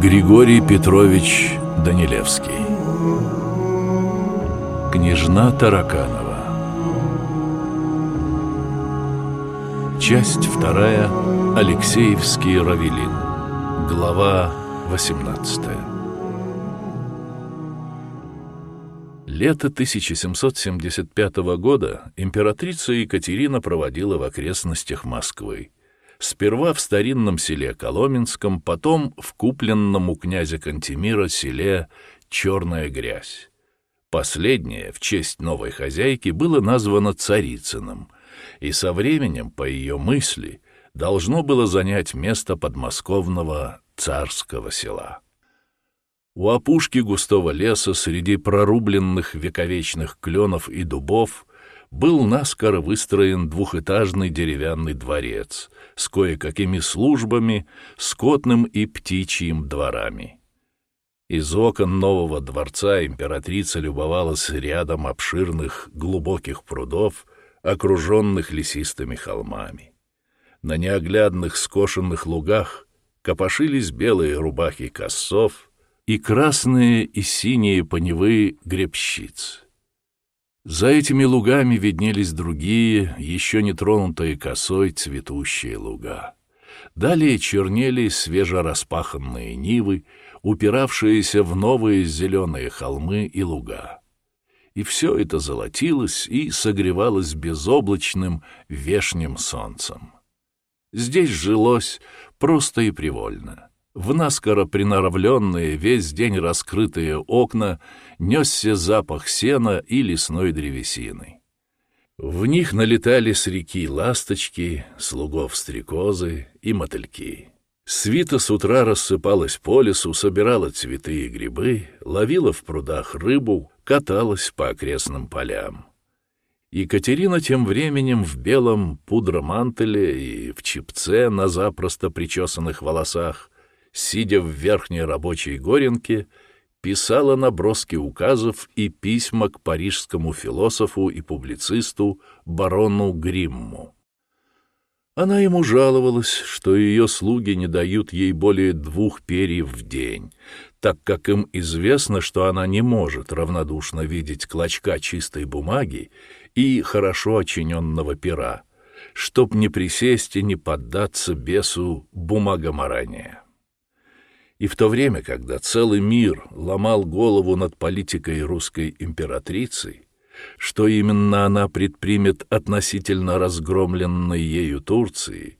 Григорий Петрович Данилевский. Княжна Тараканова. Часть вторая. Алексеевский Равелин. Глава 18 Лето 1775 года императрица Екатерина проводила в окрестностях Москвы. Сперва в старинном селе Коломенском, потом в купленном у князя Кантемира селе Черная грязь. Последнее, в честь новой хозяйки, было названо Царицыным, и со временем, по ее мысли, должно было занять место подмосковного царского села. У опушки густого леса среди прорубленных вековечных кленов и дубов был наскоро выстроен двухэтажный деревянный дворец с кое-какими службами, скотным и птичьим дворами. Из окон нового дворца императрица любовалась рядом обширных глубоких прудов, окруженных лесистыми холмами. На неоглядных скошенных лугах копошились белые рубахи косов — и красные и синие поневы гребщиц. За этими лугами виднелись другие, еще не тронутые косой цветущие луга. Далее чернели свежераспаханные нивы, упиравшиеся в новые зеленые холмы и луга. И все это золотилось и согревалось безоблачным вешним солнцем. Здесь жилось просто и привольно. В наскоро приноровленные, весь день раскрытые окна несся запах сена и лесной древесины. В них налетали с реки ласточки, слугов стрекозы и мотыльки. Свита с утра рассыпалась по лесу, собирала цветы и грибы, ловила в прудах рыбу, каталась по окрестным полям. Екатерина тем временем в белом пудромантеле и в чипце на запросто причесанных волосах сидя в верхней рабочей горенке, писала наброски указов и письма к парижскому философу и публицисту барону Гримму. Она ему жаловалась, что ее слуги не дают ей более двух перьев в день, так как им известно, что она не может равнодушно видеть клочка чистой бумаги и хорошо очиненного пера, чтоб не присесть и не поддаться бесу бумагоморания. И в то время, когда целый мир ломал голову над политикой русской императрицы, что именно она предпримет относительно разгромленной ею Турции,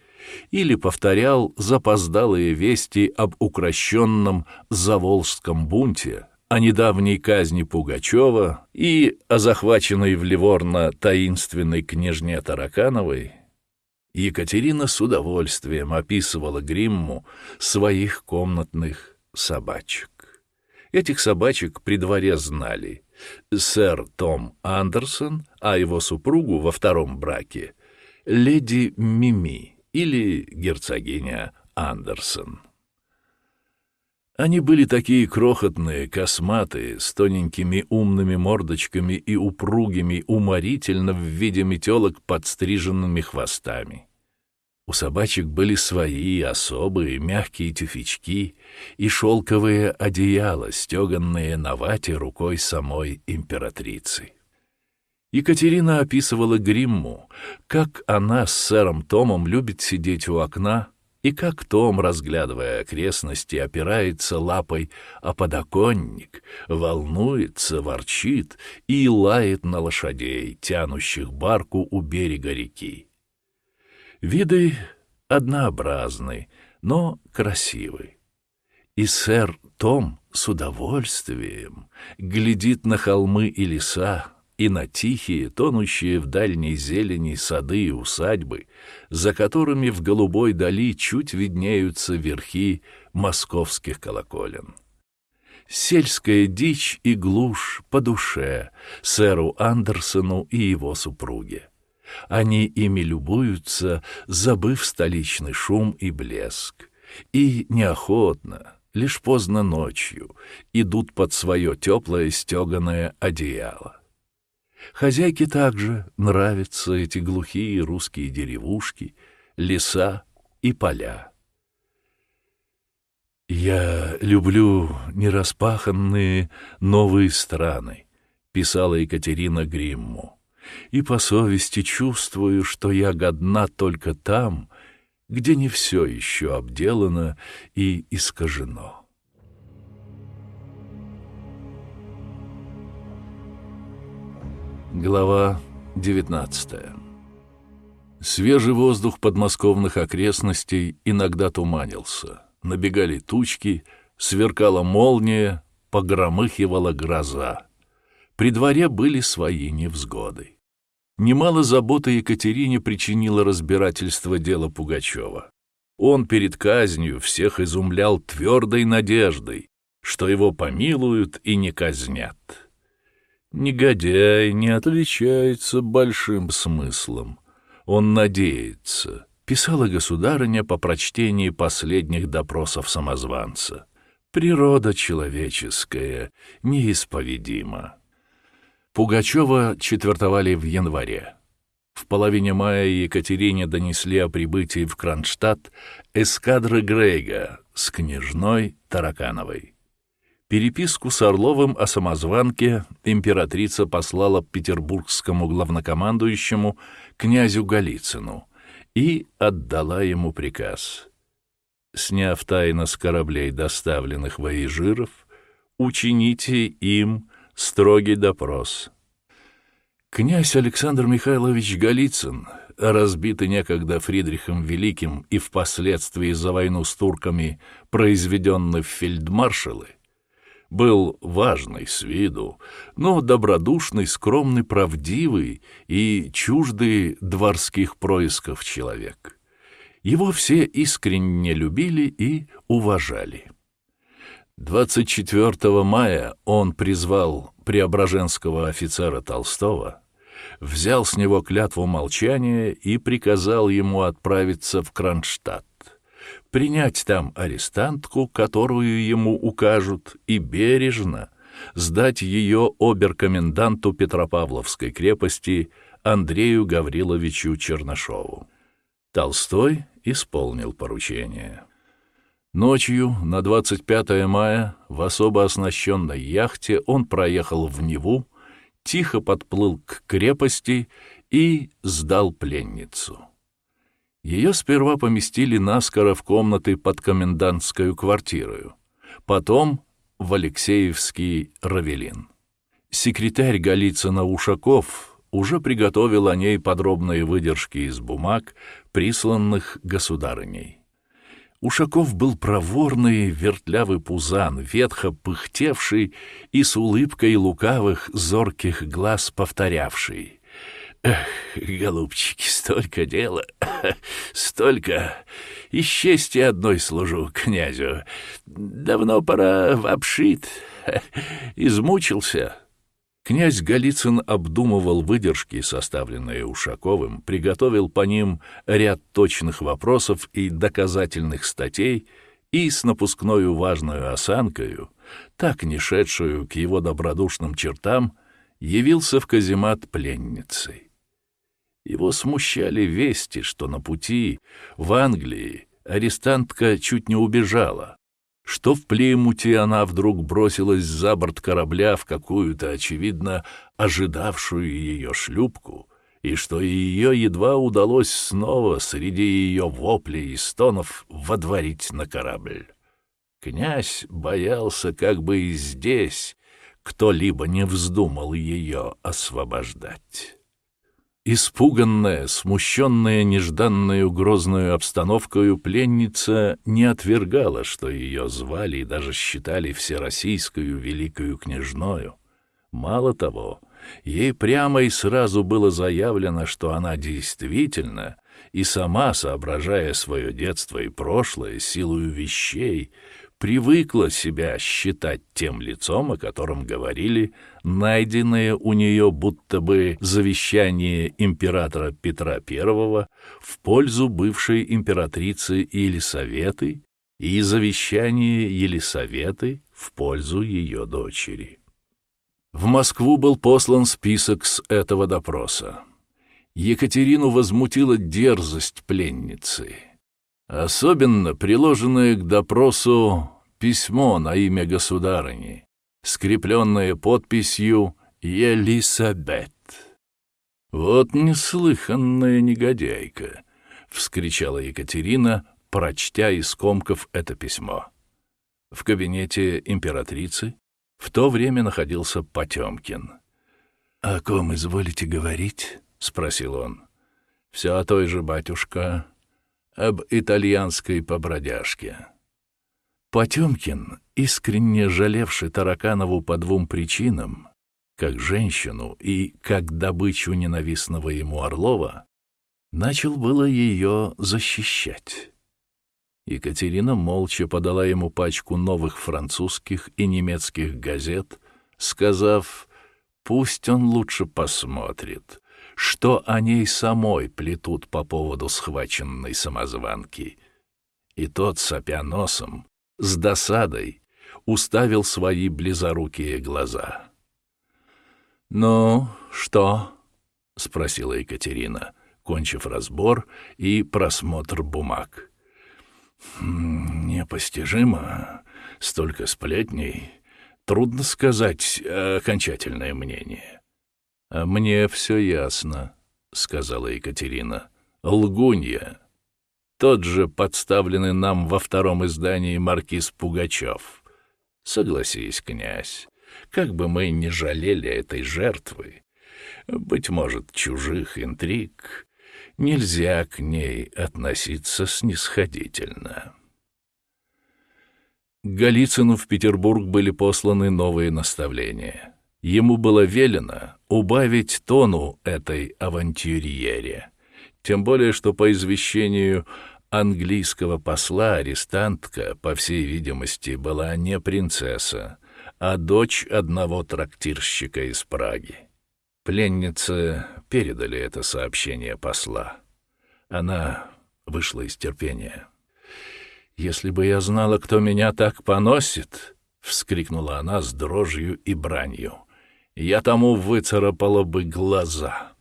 или повторял запоздалые вести об укращенном Заволжском бунте, о недавней казни Пугачева и о захваченной в Ливорно таинственной княжне Таракановой, Екатерина с удовольствием описывала Гримму своих комнатных собачек. Этих собачек при дворе знали сэр Том Андерсон, а его супругу во втором браке — леди Мими или герцогиня Андерсон. Они были такие крохотные, косматые, с тоненькими умными мордочками и упругими, уморительно в виде метелок подстриженными хвостами. У собачек были свои особые мягкие тюфячки и шелковые одеяла, стеганные на вате рукой самой императрицы. Екатерина описывала Гримму, как она с сэром Томом любит сидеть у окна и как Том, разглядывая окрестности, опирается лапой о подоконник, волнуется, ворчит и лает на лошадей, тянущих барку у берега реки. Виды однообразны, но красивы. И сэр Том с удовольствием глядит на холмы и леса, и на тихие, тонущие в дальней зелени сады и усадьбы, за которыми в голубой дали чуть виднеются верхи московских колоколен. Сельская дичь и глушь по душе сэру Андерсону и его супруге. Они ими любуются, забыв столичный шум и блеск, и неохотно, лишь поздно ночью, идут под свое теплое стеганое одеяло. Хозяйке также нравятся эти глухие русские деревушки, леса и поля. «Я люблю нераспаханные новые страны», — писала Екатерина Гримму, «и по совести чувствую, что я годна только там, где не все еще обделано и искажено». Глава 19 Свежий воздух подмосковных окрестностей иногда туманился набегали тучки, сверкала молния, погромыхивала гроза. При дворе были свои невзгоды. Немало заботы Екатерине причинило разбирательство дела Пугачева. Он перед казнью всех изумлял твердой надеждой, что его помилуют и не казнят. Негодяй не отличается большим смыслом. Он надеется, писала государыня по прочтении последних допросов самозванца. Природа человеческая неисповедима. Пугачева четвертовали в январе. В половине мая Екатерине донесли о прибытии в Кронштадт эскадры Грейга с княжной Таракановой. Переписку с Орловым о самозванке императрица послала петербургскому главнокомандующему князю Голицыну и отдала ему приказ. Сняв тайно с кораблей доставленных воежиров, учините им строгий допрос. Князь Александр Михайлович Голицын, разбитый некогда Фридрихом Великим и впоследствии за войну с турками произведенный в фельдмаршалы, был важный с виду, но добродушный, скромный, правдивый и чуждый дворских происков человек. Его все искренне любили и уважали. 24 мая он призвал преображенского офицера Толстого, взял с него клятву молчания и приказал ему отправиться в Кронштадт принять там арестантку, которую ему укажут, и бережно сдать ее оберкоменданту Петропавловской крепости Андрею Гавриловичу Чернышову. Толстой исполнил поручение. Ночью на 25 мая в особо оснащенной яхте он проехал в Неву, тихо подплыл к крепости и сдал пленницу. Ее сперва поместили наскоро в комнаты под комендантскую квартиру, потом в Алексеевский Равелин. Секретарь Голицына Ушаков уже приготовил о ней подробные выдержки из бумаг, присланных государыней. Ушаков был проворный, вертлявый пузан, ветхо пыхтевший и с улыбкой лукавых, зорких глаз повторявший — Эх, голубчики, столько дела, столько. И чести одной служу князю. Давно пора в обшит. Измучился. Князь Голицын обдумывал выдержки, составленные Ушаковым, приготовил по ним ряд точных вопросов и доказательных статей и с напускною важную осанкою, так не шедшую к его добродушным чертам, явился в каземат пленницей. Его смущали вести, что на пути в Англии арестантка чуть не убежала, что в Плеймуте она вдруг бросилась за борт корабля в какую-то, очевидно, ожидавшую ее шлюпку, и что ее едва удалось снова среди ее воплей и стонов водворить на корабль. Князь боялся, как бы и здесь кто-либо не вздумал ее освобождать. Испуганная, смущенная нежданной грозную обстановкою, пленница не отвергала, что ее звали и даже считали всероссийскую великою княжною. Мало того, ей прямо и сразу было заявлено, что она действительно и сама, соображая свое детство и прошлое, силою вещей, привыкла себя считать тем лицом, о котором говорили найденное у нее будто бы завещание императора Петра I в пользу бывшей императрицы Елисаветы и завещание Елисаветы в пользу ее дочери. В Москву был послан список с этого допроса. Екатерину возмутила дерзость пленницы — Особенно приложенное к допросу письмо на имя государыни, скрепленное подписью «Елисабет». «Вот неслыханная негодяйка!» — вскричала Екатерина, прочтя из комков это письмо. В кабинете императрицы в то время находился Потемкин. «О ком изволите говорить?» — спросил он. «Все о той же, батюшка, об итальянской побродяжке». Потемкин, искренне жалевший Тараканову по двум причинам, как женщину и как добычу ненавистного ему Орлова, начал было ее защищать. Екатерина молча подала ему пачку новых французских и немецких газет, сказав, пусть он лучше посмотрит, что о ней самой плетут по поводу схваченной самозванки. И тот, сопя носом, с досадой, уставил свои близорукие глаза. «Ну, что?» — спросила Екатерина, кончив разбор и просмотр бумаг. «Непостижимо. Столько сплетней. Трудно сказать окончательное мнение». «А мне все ясно», — сказала Екатерина. «Лгунья. Тот же подставленный нам во втором издании маркиз Пугачев. Согласись, князь, как бы мы ни жалели этой жертвы, быть может, чужих интриг, нельзя к ней относиться снисходительно. Голицыну в Петербург были посланы новые наставления. Ему было велено убавить тону этой авантюриере, тем более что по извещению английского посла арестантка, по всей видимости, была не принцесса, а дочь одного трактирщика из Праги. Пленницы передали это сообщение посла. Она вышла из терпения. «Если бы я знала, кто меня так поносит!» — вскрикнула она с дрожью и бранью. «Я тому выцарапала бы глаза!»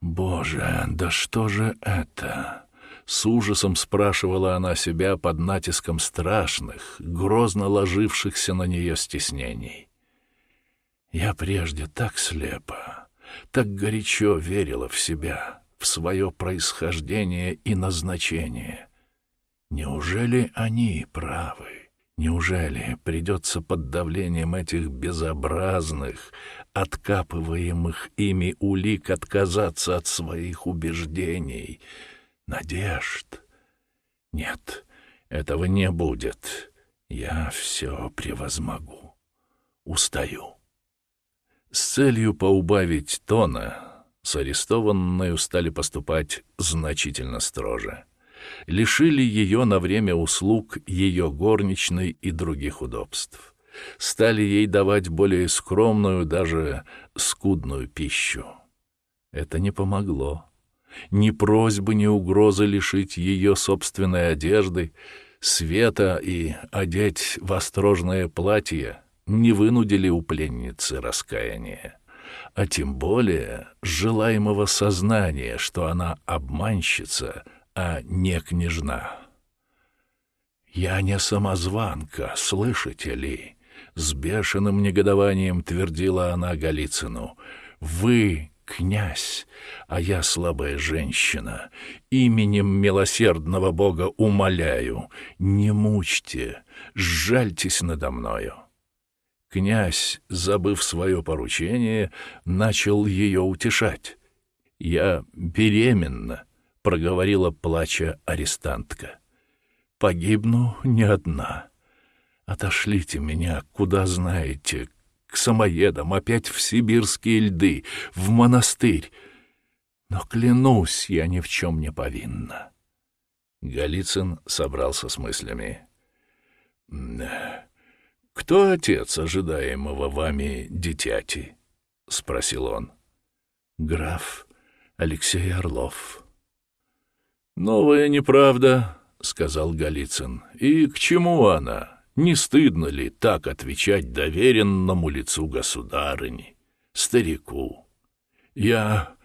«Боже, да что же это?» С ужасом спрашивала она себя под натиском страшных, грозно ложившихся на нее стеснений. «Я прежде так слепо, так горячо верила в себя, в свое происхождение и назначение. Неужели они правы?» Неужели придется под давлением этих безобразных, откапываемых ими улик отказаться от своих убеждений, надежд. Нет, этого не будет. Я все превозмогу. Устаю. С целью поубавить тона с арестованной стали поступать значительно строже. Лишили ее на время услуг ее горничной и других удобств. Стали ей давать более скромную, даже скудную пищу. Это не помогло. Ни просьбы, ни угрозы лишить ее собственной одежды, света и одеть в острожное платье не вынудили у пленницы раскаяния, а тем более желаемого сознания, что она обманщица, а не княжна. «Я не самозванка, слышите ли?» С бешеным негодованием твердила она Голицыну. «Вы князь, а я слабая женщина. Именем милосердного Бога умоляю, не мучьте, сжальтесь надо мною». Князь, забыв свое поручение, начал ее утешать. «Я беременна», — проговорила плача арестантка. «Погибну не одна. Отошлите меня, куда знаете, к самоедам, опять в сибирские льды, в монастырь. Но клянусь, я ни в чем не повинна. Голицын собрался с мыслями. «Кто отец ожидаемого вами дитяти?» — спросил он. «Граф Алексей Орлов». «Новая неправда», — сказал Голицын. «И к чему она?» Не стыдно ли так отвечать доверенному лицу государыни, старику? Я...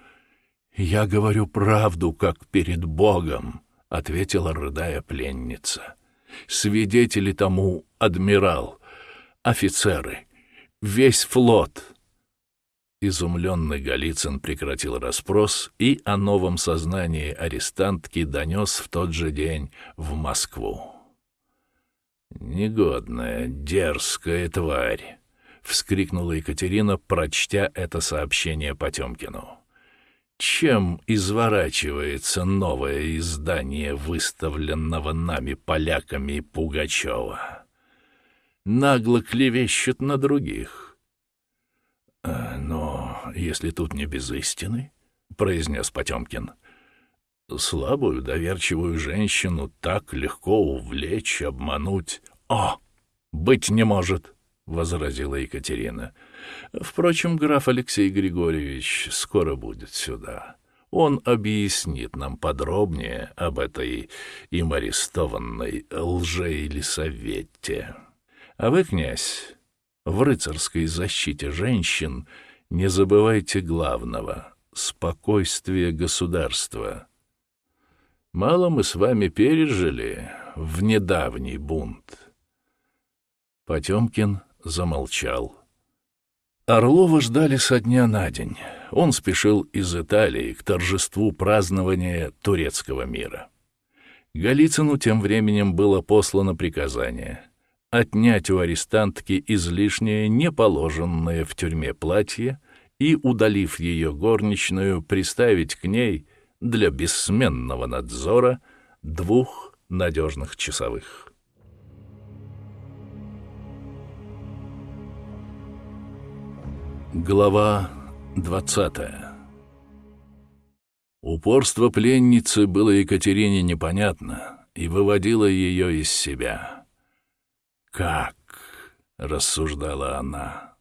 я говорю правду, как перед Богом, — ответила рыдая пленница. Свидетели тому — адмирал, офицеры, весь флот. Изумленный Голицын прекратил расспрос и о новом сознании арестантки донес в тот же день в Москву. «Негодная, дерзкая тварь!» — вскрикнула Екатерина, прочтя это сообщение Потемкину. «Чем изворачивается новое издание выставленного нами поляками Пугачева? Нагло клевещут на других». «А, «Но если тут не без истины», — произнес Потемкин, — «слабую, доверчивую женщину так легко увлечь, обмануть. О, быть не может!» — возразила Екатерина. «Впрочем, граф Алексей Григорьевич скоро будет сюда. Он объяснит нам подробнее об этой им арестованной лже-елисавете. А вы, князь, в рыцарской защите женщин не забывайте главного — спокойствие государства. Мало мы с вами пережили в недавний бунт». Потемкин замолчал. Орлова ждали со дня на день. Он спешил из Италии к торжеству празднования турецкого мира. Голицыну тем временем было послано приказание отнять у арестантки излишнее, неположенное в тюрьме платье и, удалив ее горничную, приставить к ней для бессменного надзора двух надежных часовых. Глава двадцатая Упорство пленницы было Екатерине непонятно и выводило ее из себя. «Как?» — рассуждала она.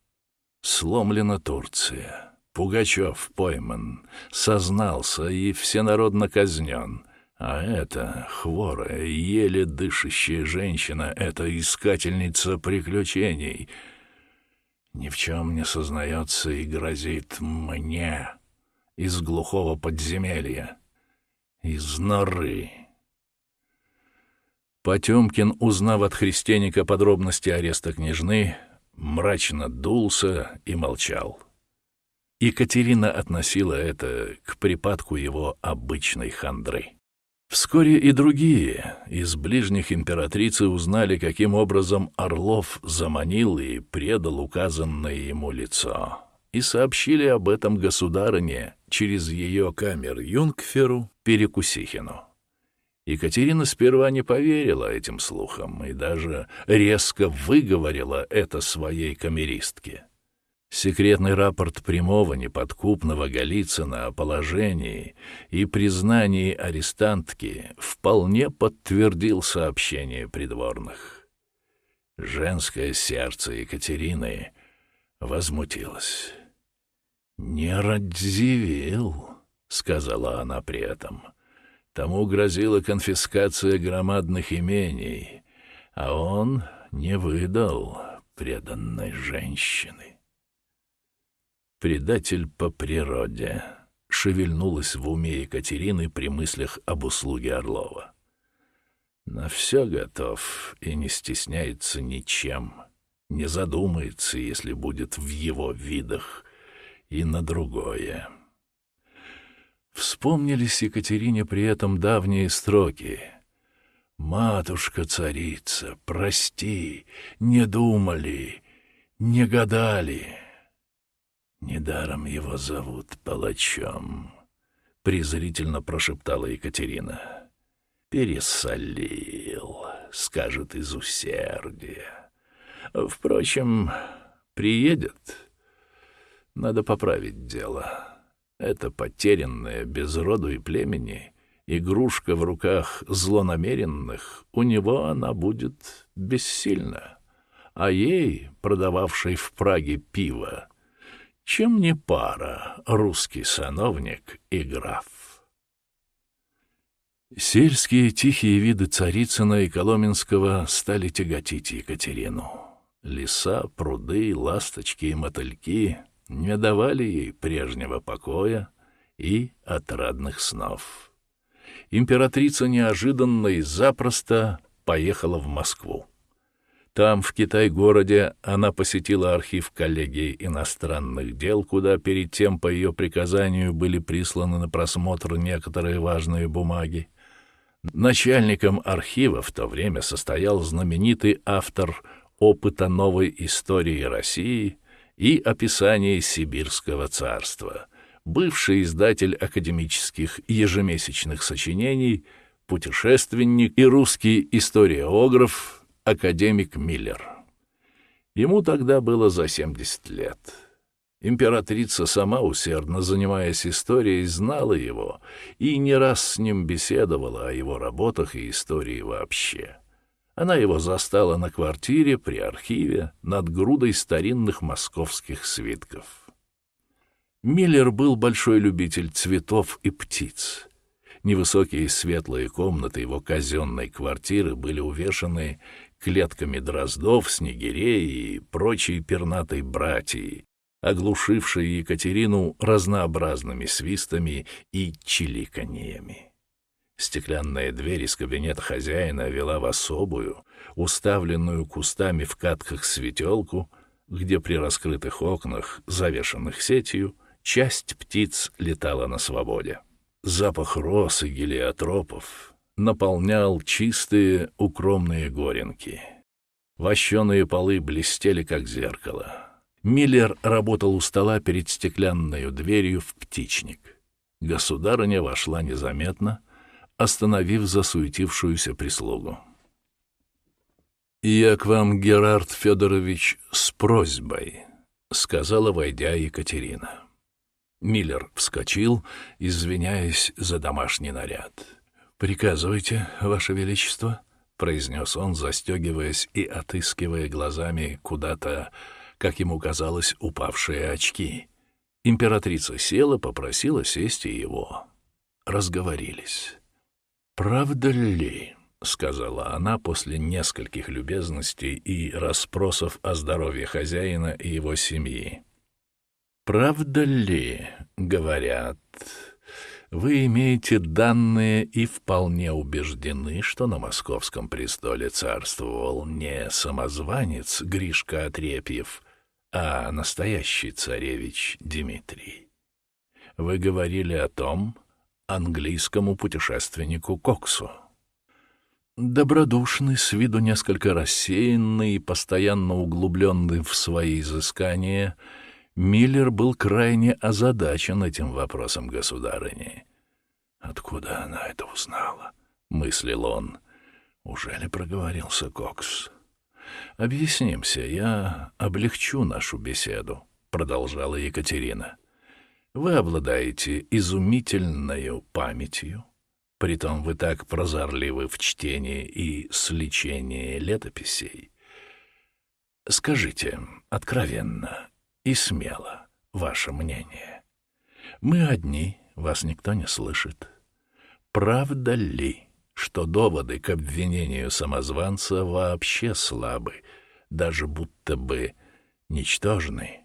«Сломлена Турция. Пугачев пойман, сознался и всенародно казнен. А эта хворая, еле дышащая женщина — это искательница приключений — ни в чем не сознается и грозит мне из глухого подземелья, из норы. Потемкин, узнав от христианика подробности ареста княжны, мрачно дулся и молчал. Екатерина относила это к припадку его обычной хандры. Вскоре и другие из ближних императрицы узнали, каким образом Орлов заманил и предал указанное ему лицо, и сообщили об этом государыне через ее камер Юнгферу Перекусихину. Екатерина сперва не поверила этим слухам и даже резко выговорила это своей камеристке. Секретный рапорт прямого неподкупного Голицына о положении и признании арестантки вполне подтвердил сообщение придворных. Женское сердце Екатерины возмутилось. «Не радзивил», — сказала она при этом. Тому грозила конфискация громадных имений, а он не выдал преданной женщины. Предатель по природе. Шевельнулась в уме Екатерины при мыслях об услуге Орлова. На все готов и не стесняется ничем, не задумается, если будет в его видах, и на другое. Вспомнились Екатерине при этом давние строки. «Матушка-царица, прости, не думали, не гадали». «Недаром его зовут палачом», — презрительно прошептала Екатерина. «Пересолил», — скажет из усердия. «Впрочем, приедет. Надо поправить дело. Это потерянная без роду и племени игрушка в руках злонамеренных, у него она будет бессильна. А ей, продававшей в Праге пиво, чем не пара, русский сановник и граф. Сельские тихие виды Царицына и Коломенского стали тяготить Екатерину. Леса, пруды, ласточки и мотыльки не давали ей прежнего покоя и отрадных снов. Императрица неожиданно и запросто поехала в Москву. Там, в Китай-городе, она посетила архив коллегии иностранных дел, куда перед тем по ее приказанию были присланы на просмотр некоторые важные бумаги. Начальником архива в то время состоял знаменитый автор опыта новой истории России и описания Сибирского царства, бывший издатель академических ежемесячных сочинений, путешественник и русский историограф академик Миллер. Ему тогда было за 70 лет. Императрица сама, усердно занимаясь историей, знала его и не раз с ним беседовала о его работах и истории вообще. Она его застала на квартире при архиве над грудой старинных московских свитков. Миллер был большой любитель цветов и птиц. Невысокие светлые комнаты его казенной квартиры были увешаны клетками дроздов, снегирей и прочей пернатой братьей, оглушившей Екатерину разнообразными свистами и чиликаньями. Стеклянная дверь из кабинета хозяина вела в особую, уставленную кустами в катках светелку, где при раскрытых окнах, завешенных сетью, часть птиц летала на свободе. Запах роз и гелиотропов наполнял чистые укромные горенки. Вощеные полы блестели, как зеркало. Миллер работал у стола перед стеклянной дверью в птичник. Государыня вошла незаметно, остановив засуетившуюся прислугу. «Я к вам, Герард Федорович, с просьбой», — сказала, войдя Екатерина. Миллер вскочил, извиняясь за домашний наряд. «Приказывайте, Ваше Величество», — произнес он, застегиваясь и отыскивая глазами куда-то, как ему казалось, упавшие очки. Императрица села, попросила сесть и его. Разговорились. «Правда ли?» — сказала она после нескольких любезностей и расспросов о здоровье хозяина и его семьи. «Правда ли, — говорят, вы имеете данные и вполне убеждены, что на московском престоле царствовал не самозванец Гришка Отрепьев, а настоящий царевич Дмитрий. Вы говорили о том английскому путешественнику Коксу. Добродушный, с виду несколько рассеянный и постоянно углубленный в свои изыскания — Миллер был крайне озадачен этим вопросом государыни. «Откуда она это узнала?» — мыслил он. «Уже ли проговорился Кокс?» «Объяснимся, я облегчу нашу беседу», — продолжала Екатерина. «Вы обладаете изумительной памятью, притом вы так прозорливы в чтении и сличении летописей. Скажите откровенно, и смело ваше мнение. Мы одни, вас никто не слышит. Правда ли, что доводы к обвинению самозванца вообще слабы, даже будто бы ничтожны?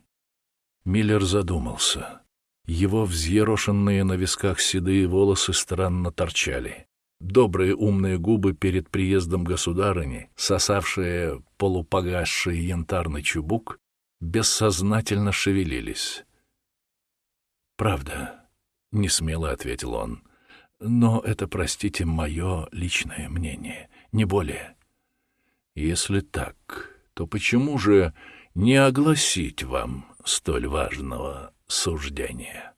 Миллер задумался. Его взъерошенные на висках седые волосы странно торчали. Добрые умные губы перед приездом государыни, сосавшие полупогасший янтарный чубук, бессознательно шевелились. «Правда», — несмело ответил он, — «но это, простите, мое личное мнение, не более». «Если так, то почему же не огласить вам столь важного суждения?»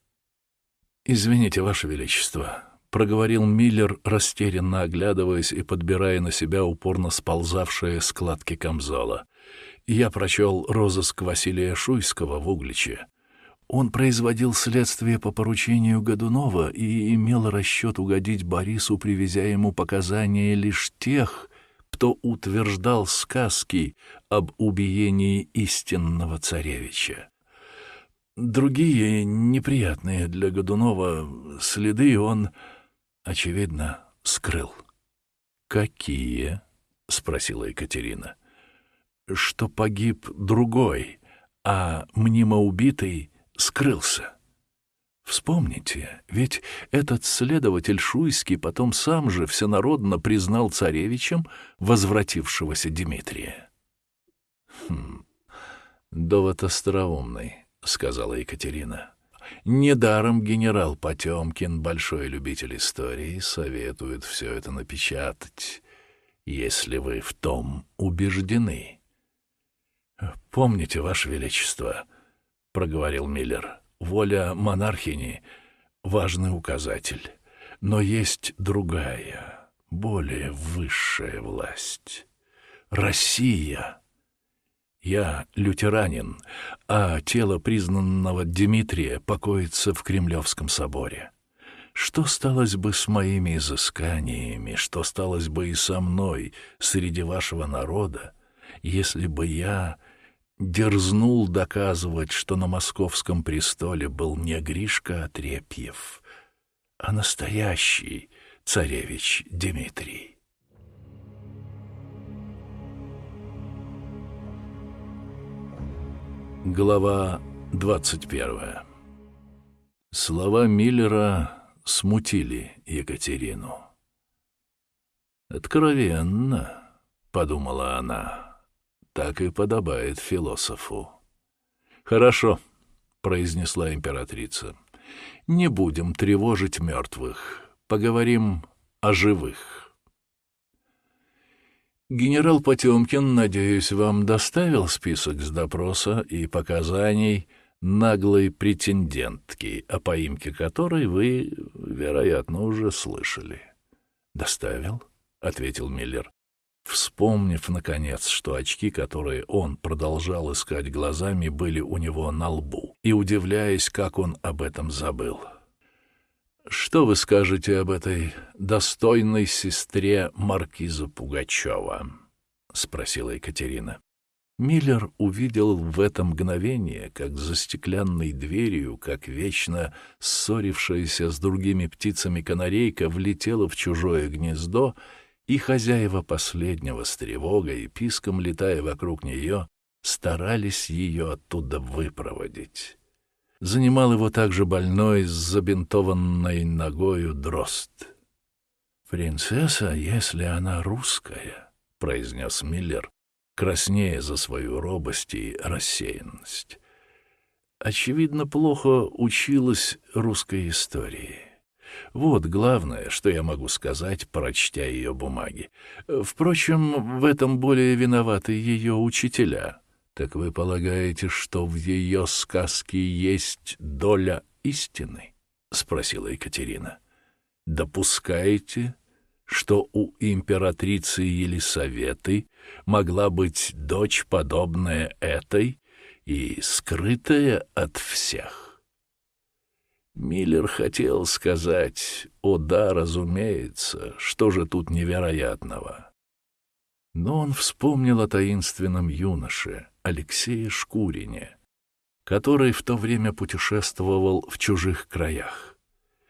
«Извините, Ваше Величество», — проговорил Миллер, растерянно оглядываясь и подбирая на себя упорно сползавшие складки камзола. Я прочел розыск Василия Шуйского в Угличе. Он производил следствие по поручению Годунова и имел расчет угодить Борису, привезя ему показания лишь тех, кто утверждал сказки об убиении истинного царевича. Другие неприятные для Годунова следы он, очевидно, скрыл. «Какие?» — спросила Екатерина. — что погиб другой, а мнимо убитый скрылся. Вспомните, ведь этот следователь Шуйский потом сам же всенародно признал царевичем возвратившегося Дмитрия. «Хм, довод остроумный», — сказала Екатерина. «Недаром генерал Потемкин, большой любитель истории, советует все это напечатать, если вы в том убеждены». «Помните, Ваше Величество», — проговорил Миллер, — Воля монархини — важный указатель, но есть другая, более высшая власть. Россия. Я лютеранин, а тело признанного Дмитрия покоится в Кремлевском соборе. Что сталось бы с моими изысканиями, что сталось бы и со мной среди вашего народа, если бы я дерзнул доказывать, что на московском престоле был не Гришка Отрепьев, а настоящий царевич Дмитрий. Глава 21 Слова Миллера смутили Екатерину. «Откровенно», — подумала она, — так и подобает философу. «Хорошо», — произнесла императрица. «Не будем тревожить мертвых. Поговорим о живых». Генерал Потемкин, надеюсь, вам доставил список с допроса и показаний наглой претендентки, о поимке которой вы, вероятно, уже слышали. «Доставил?» — ответил Миллер вспомнив, наконец, что очки, которые он продолжал искать глазами, были у него на лбу, и удивляясь, как он об этом забыл. «Что вы скажете об этой достойной сестре маркиза Пугачева?» — спросила Екатерина. Миллер увидел в это мгновение, как за стеклянной дверью, как вечно ссорившаяся с другими птицами канарейка влетела в чужое гнездо и хозяева последнего с тревогой и писком, летая вокруг нее, старались ее оттуда выпроводить. Занимал его также больной с забинтованной ногою дрозд. «Принцесса, если она русская», — произнес Миллер, краснея за свою робость и рассеянность. Очевидно, плохо училась русской истории. Вот главное, что я могу сказать, прочтя ее бумаги. Впрочем, в этом более виноваты ее учителя. Так вы полагаете, что в ее сказке есть доля истины? — спросила Екатерина. — Допускаете, что у императрицы Елисаветы могла быть дочь, подобная этой и скрытая от всех? Миллер хотел сказать «О да, разумеется, что же тут невероятного?» Но он вспомнил о таинственном юноше Алексее Шкурине, который в то время путешествовал в чужих краях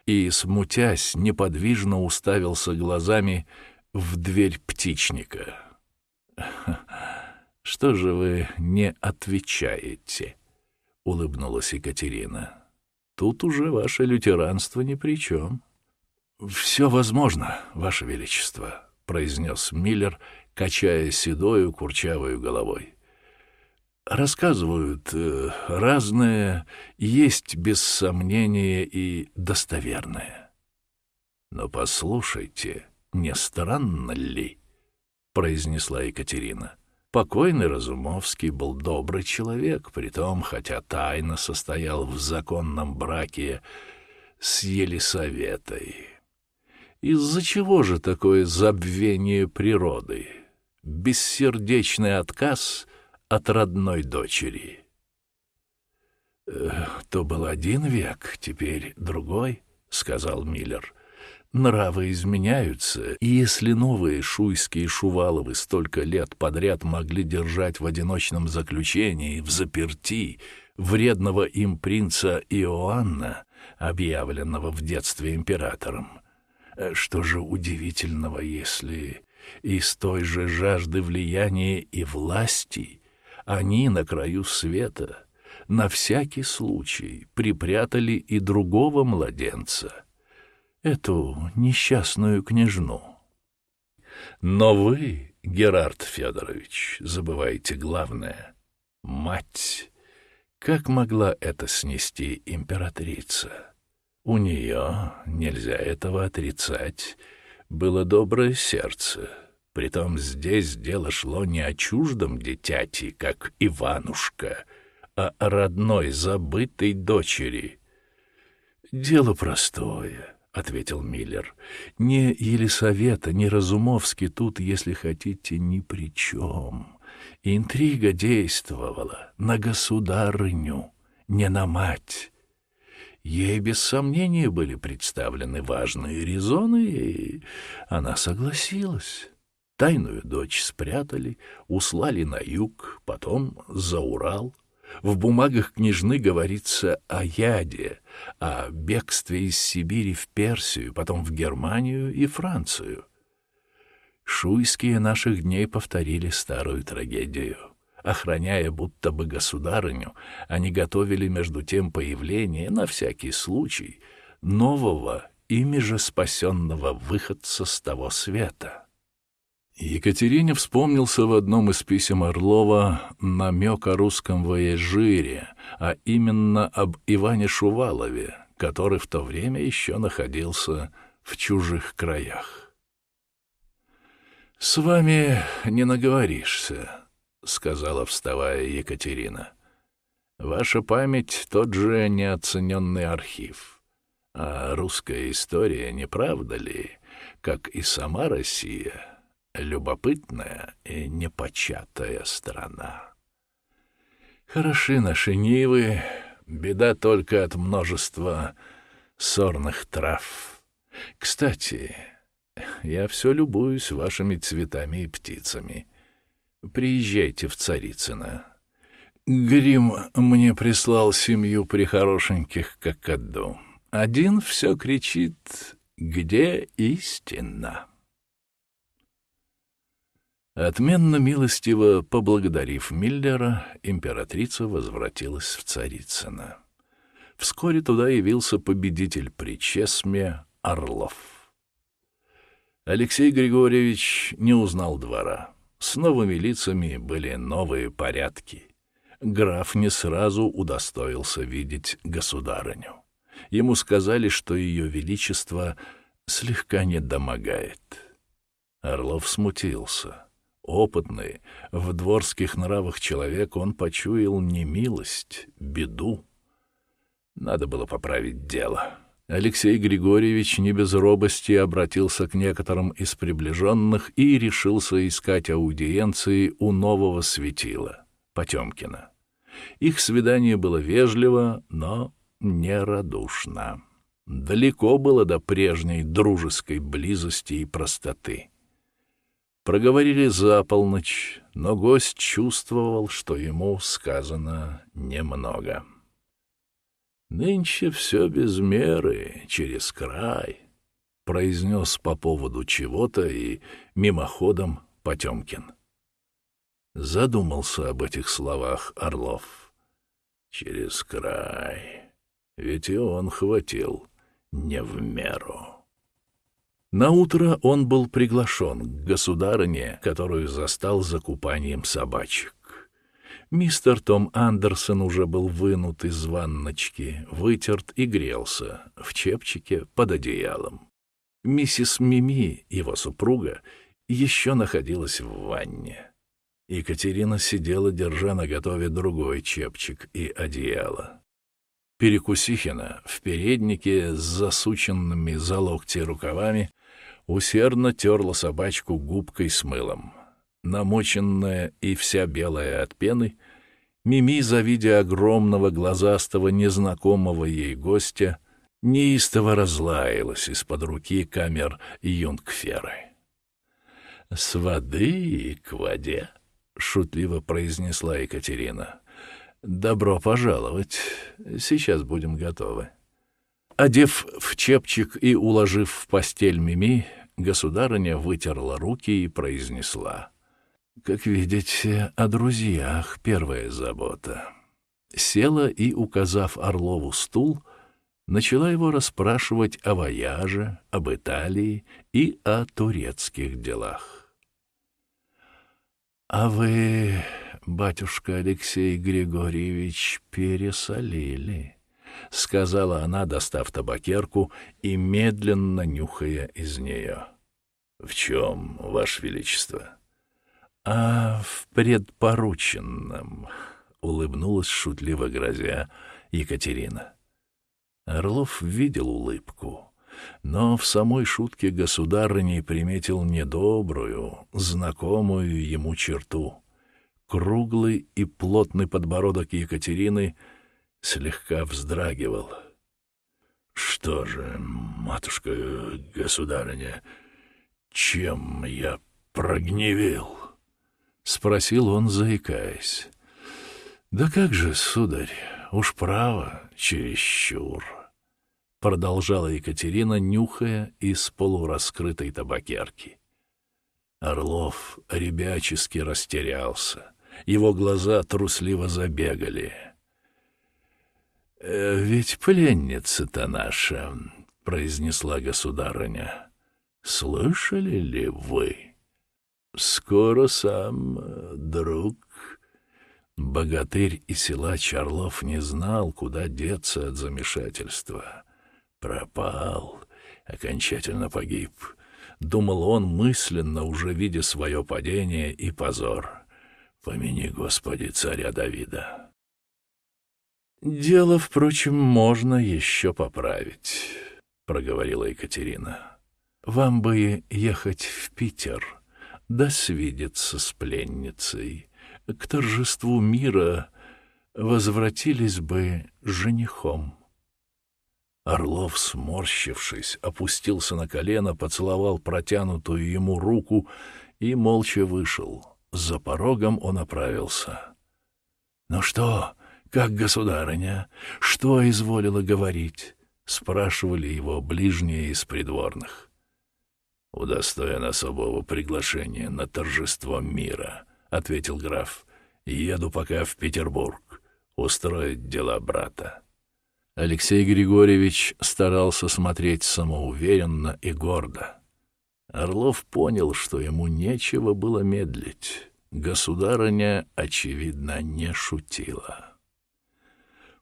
и, смутясь, неподвижно уставился глазами в дверь птичника. «Что же вы не отвечаете?» — улыбнулась Екатерина. Тут уже ваше лютеранство ни при чем. — Все возможно, ваше величество, — произнес Миллер, качая седою курчавою головой. Рассказывают э, разное, есть без сомнения и достоверное. Но послушайте, не странно ли, — произнесла Екатерина, — Покойный Разумовский был добрый человек, притом, хотя тайно состоял в законном браке с Елисаветой. Из-за чего же такое забвение природы, бессердечный отказ от родной дочери? «То был один век, теперь другой», — сказал Миллер. Нравы изменяются, и если новые шуйские шуваловы столько лет подряд могли держать в одиночном заключении, в заперти, вредного им принца Иоанна, объявленного в детстве императором, э, что же удивительного, если из той же жажды влияния и власти они на краю света на всякий случай припрятали и другого младенца, эту несчастную княжну. Но вы, Герард Федорович, забываете главное — мать. Как могла это снести императрица? У нее, нельзя этого отрицать, было доброе сердце. Притом здесь дело шло не о чуждом дитяти, как Иванушка, а о родной забытой дочери. «Дело простое», — ответил Миллер. «Не Елисавета, не Разумовский тут, если хотите, ни при чем. Интрига действовала на государыню, не на мать». Ей без сомнения были представлены важные резоны, и она согласилась. Тайную дочь спрятали, услали на юг, потом за Урал. В бумагах княжны говорится о яде, о бегстве из Сибири в Персию, потом в Германию и Францию. Шуйские наших дней повторили старую трагедию. Охраняя будто бы государыню, они готовили между тем появление, на всякий случай, нового, ими же спасенного выходца с того света. Екатерине вспомнился в одном из писем Орлова намек о русском вояжире, а именно об Иване Шувалове, который в то время еще находился в чужих краях. «С вами не наговоришься», — сказала, вставая Екатерина. «Ваша память — тот же неоцененный архив. А русская история, не правда ли, как и сама Россия?» Любопытная и непочатая страна. Хороши наши нивы, беда только от множества сорных трав. Кстати, я все любуюсь вашими цветами и птицами. Приезжайте в Царицыно. Грим мне прислал семью прихорошеньких какаду. Один все кричит «Где истина?» Отменно милостиво поблагодарив Миллера, императрица возвратилась в Царицыно. Вскоре туда явился победитель при Чесме Орлов. Алексей Григорьевич не узнал двора. С новыми лицами были новые порядки. Граф не сразу удостоился видеть государыню. Ему сказали, что ее величество слегка недомогает. Орлов смутился — Опытный, в дворских нравах человек, он почуял не милость, беду. Надо было поправить дело. Алексей Григорьевич не без робости обратился к некоторым из приближенных и решился искать аудиенции у нового светила, Потемкина. Их свидание было вежливо, но нерадушно. Далеко было до прежней дружеской близости и простоты. Проговорили за полночь, но гость чувствовал, что ему сказано немного. «Нынче все без меры, через край», — произнес по поводу чего-то и мимоходом Потемкин. Задумался об этих словах Орлов. «Через край. Ведь и он хватил не в меру». На утро он был приглашен к государыне, которую застал за купанием собачек. Мистер Том Андерсон уже был вынут из ванночки, вытерт и грелся в чепчике под одеялом. Миссис Мими, его супруга, еще находилась в ванне. Екатерина сидела, держа на готове другой чепчик и одеяло. Перекусихина в переднике с засученными за локти рукавами усердно терла собачку губкой с мылом. Намоченная и вся белая от пены, Мими, завидя огромного глазастого незнакомого ей гостя, неистово разлаялась из-под руки камер Юнгферы. «С воды к воде», — шутливо произнесла Екатерина. «Добро пожаловать. Сейчас будем готовы». Одев в чепчик и уложив в постель Мими, государыня вытерла руки и произнесла. «Как видите, о друзьях первая забота. Села и, указав Орлову стул, начала его расспрашивать о вояже, об Италии и о турецких делах. «А вы, батюшка Алексей Григорьевич, пересолили», — сказала она, достав табакерку и медленно нюхая из нее. «В чем, Ваше Величество?» «А в предпорученном», — улыбнулась шутливо грозя Екатерина. Орлов видел улыбку, но в самой шутке государыни приметил недобрую, знакомую ему черту. Круглый и плотный подбородок Екатерины слегка вздрагивал. «Что же, матушка-государыня, чем я прогневил?» — спросил он, заикаясь. «Да как же, сударь, уж право, чересчур!» — продолжала Екатерина, нюхая из полураскрытой табакерки. Орлов ребячески растерялся. Его глаза трусливо забегали. «Э, «Ведь пленница-то наша», — произнесла государыня, — «слышали ли вы? Скоро сам э, друг...» Богатырь и силач Орлов не знал, куда деться от замешательства. Пропал, окончательно погиб. Думал он мысленно, уже видя свое падение и позор. Помяни, Господи, царя Давида. «Дело, впрочем, можно еще поправить», — проговорила Екатерина. «Вам бы ехать в Питер, да свидеться с пленницей. К торжеству мира возвратились бы женихом». Орлов, сморщившись, опустился на колено, поцеловал протянутую ему руку и молча вышел. За порогом он оправился. — Ну что, как государыня, что изволила говорить? — спрашивали его ближние из придворных. — Удостоен особого приглашения на торжество мира, — ответил граф. — Еду пока в Петербург, устроить дела брата. Алексей Григорьевич старался смотреть самоуверенно и гордо. Орлов понял, что ему нечего было медлить. Государыня, очевидно, не шутила.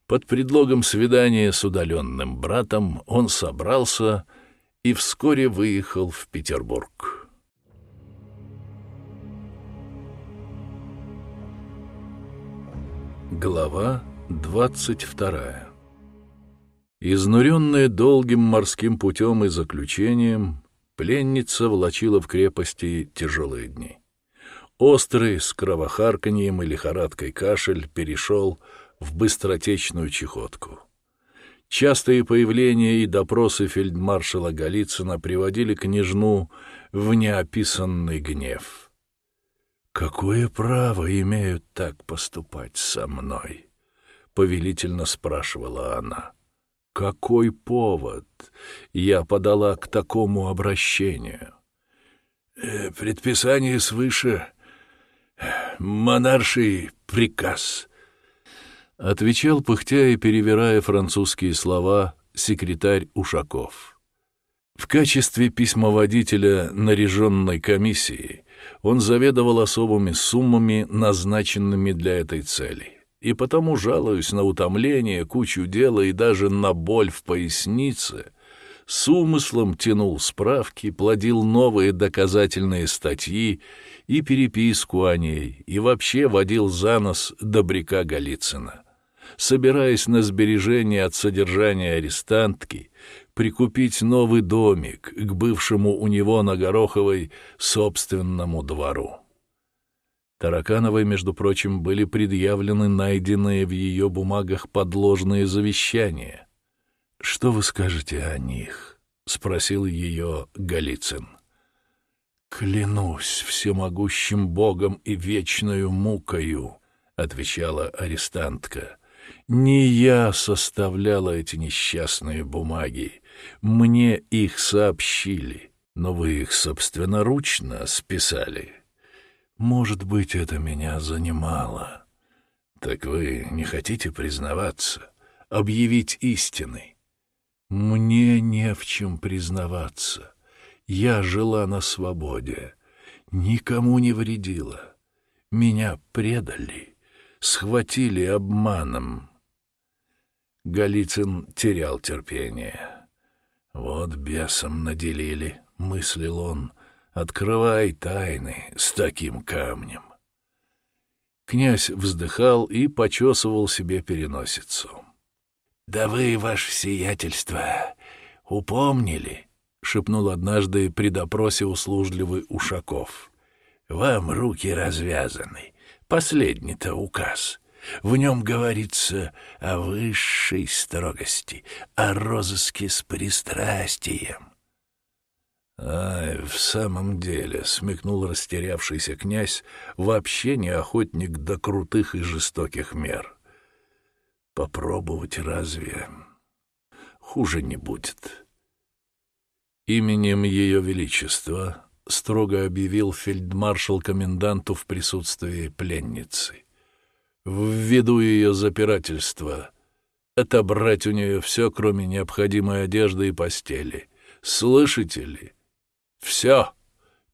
Под предлогом свидания с удаленным братом он собрался и вскоре выехал в Петербург. Глава двадцать вторая Изнуренная долгим морским путем и заключением, пленница влачила в крепости тяжелые дни. Острый, с кровохарканьем и лихорадкой кашель перешел в быстротечную чехотку. Частые появления и допросы фельдмаршала Голицына приводили княжну в неописанный гнев. «Какое право имеют так поступать со мной?» — повелительно спрашивала она. Какой повод я подала к такому обращению? Э, предписание свыше, монарший приказ, — отвечал, пыхтя и перевирая французские слова, секретарь Ушаков. В качестве письмоводителя наряженной комиссии он заведовал особыми суммами, назначенными для этой цели и потому жалуюсь на утомление, кучу дела и даже на боль в пояснице, с умыслом тянул справки, плодил новые доказательные статьи и переписку о ней, и вообще водил за нос добряка Голицына. Собираясь на сбережение от содержания арестантки, прикупить новый домик к бывшему у него на Гороховой собственному двору. Таракановой, между прочим, были предъявлены найденные в ее бумагах подложные завещания. «Что вы скажете о них?» — спросил ее Голицын. «Клянусь всемогущим Богом и вечною мукою», — отвечала арестантка. «Не я составляла эти несчастные бумаги. Мне их сообщили, но вы их собственноручно списали». Может быть, это меня занимало. «Так вы не хотите признаваться, объявить истиной?» «Мне не в чем признаваться. Я жила на свободе, никому не вредила. Меня предали, схватили обманом». Голицын терял терпение. «Вот бесом наделили», — мыслил он, — «открывай тайны с таким камнем». Князь вздыхал и почесывал себе переносицу. «Да вы, ваше сиятельство, упомнили?» — шепнул однажды при допросе услужливый Ушаков. «Вам руки развязаны. Последний-то указ. В нем говорится о высшей строгости, о розыске с пристрастием. «Ай, в самом деле», — смекнул растерявшийся князь, вообще не охотник до крутых и жестоких мер. «Попробовать разве? Хуже не будет». Именем Ее Величества строго объявил фельдмаршал коменданту в присутствии пленницы. Ввиду ее запирательства, отобрать у нее все, кроме необходимой одежды и постели. Слышите ли? Все.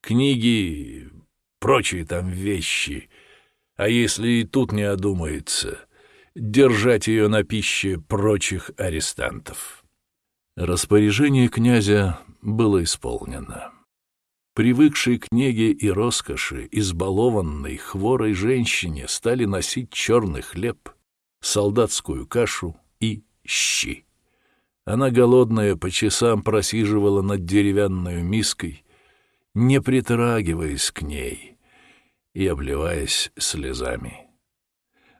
Книги, прочие там вещи. А если и тут не одумается, держать ее на пище прочих арестантов. Распоряжение князя было исполнено. Привыкшей к неге и роскоши, избалованной хворой женщине стали носить черный хлеб, солдатскую кашу и щи. Она, голодная, по часам просиживала над деревянной миской, не притрагиваясь к ней и обливаясь слезами.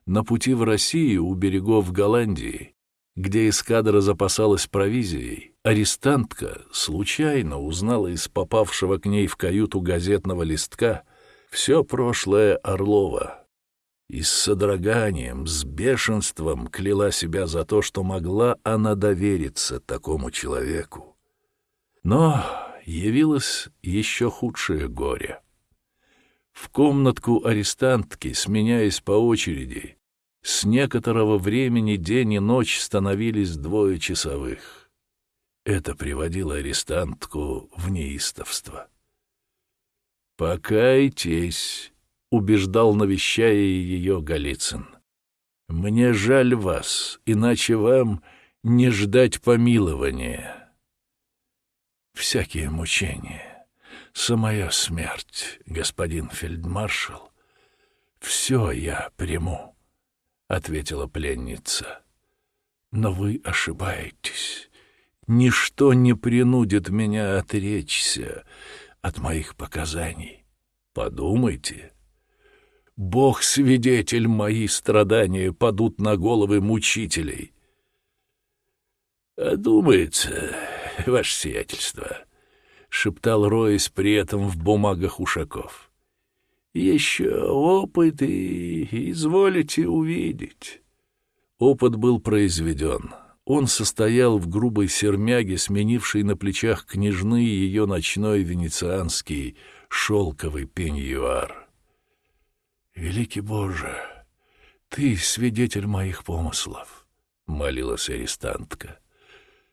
На пути в Россию у берегов Голландии, где эскадра запасалась провизией, арестантка случайно узнала из попавшего к ней в каюту газетного листка все прошлое Орлова — и с содроганием, с бешенством кляла себя за то, что могла она довериться такому человеку. Но явилось еще худшее горе. В комнатку арестантки, сменяясь по очереди, с некоторого времени день и ночь становились двое часовых. Это приводило арестантку в неистовство. «Покайтесь», убеждал, навещая ее Голицын. «Мне жаль вас, иначе вам не ждать помилования». «Всякие мучения, самая смерть, господин фельдмаршал, все я приму», — ответила пленница. «Но вы ошибаетесь. Ничто не принудит меня отречься от моих показаний. Подумайте». Бог свидетель, мои страдания падут на головы мучителей. «Думается, ваше сиятельство», — шептал Ройс при этом в бумагах Ушаков. «Еще опыт и изволите увидеть». Опыт был произведен. Он состоял в грубой сермяге, сменившей на плечах княжны ее ночной венецианский шелковый пеньюар. «Великий Боже, ты свидетель моих помыслов», — молилась арестантка.